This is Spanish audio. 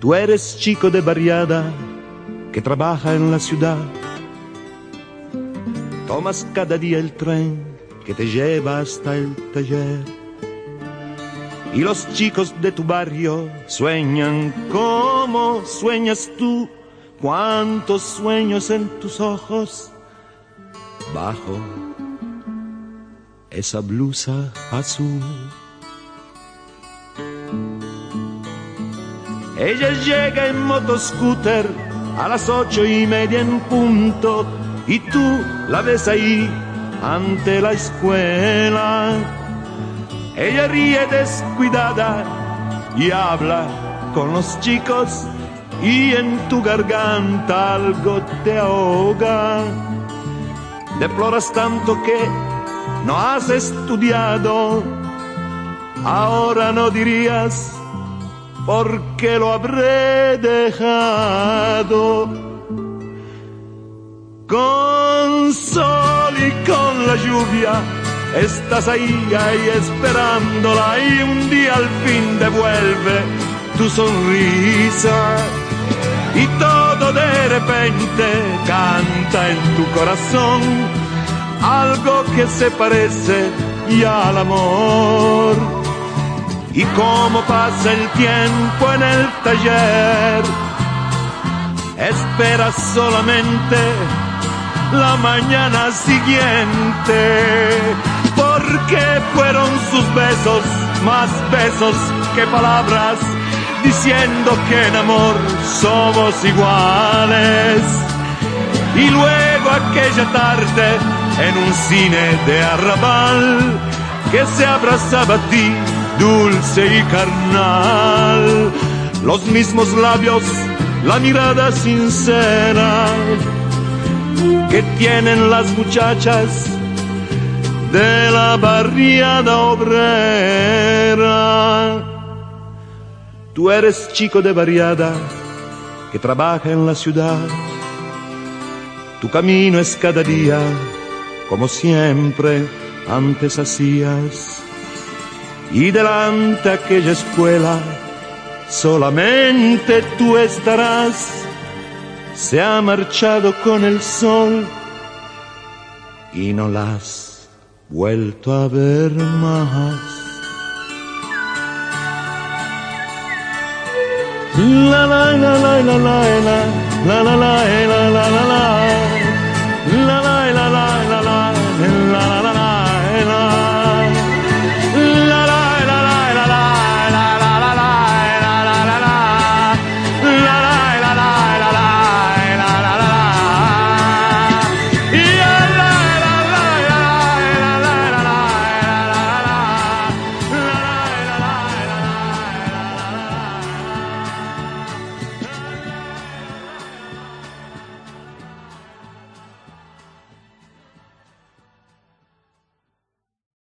Tú eres chico de barriada que trabaja en la ciudad. Tomas cada día el tren que te lleva hasta el taller. Y los chicos de tu barrio sueñan como sueñas tú. Cuántos sueños en tus ojos bajo esa blusa azul. Ella llega en motoscooter a las ocho y media en punto y tú la ves ahí ante la escuela. Ella ríe descuidada y habla con los chicos y en tu garganta algo te ahoga. Deploras tanto que no has estudiado, ahora no dirías por qué lo habré dejado. Con sol y con la lluvia, estás ahí, ahí esperándola y un día al fin devuelve tu sonrisa. Y todo de repente canta en tu corazón algo que se parece ya al amor. Y como pasa el tiempo en el taller, esperas solamente la mañana siguiente, porque fueron sus besos más besos que palabras, diciendo que en amor somos iguales. Y luego aquella tarde en un cine de arrabal que se abrazaba a ti, dulce y carnal. Los mismos labios, la mirada sincera que tienen las muchachas de la barriada obrera. Tú eres chico de barriada que trabaja en la ciudad. Tu camino es cada día como siempre antes hacías. Y delante aquella escuela solamente tú estarás. Se ha marchado con el sol y no la has vuelto a ver más. La la la la la la la la la la la la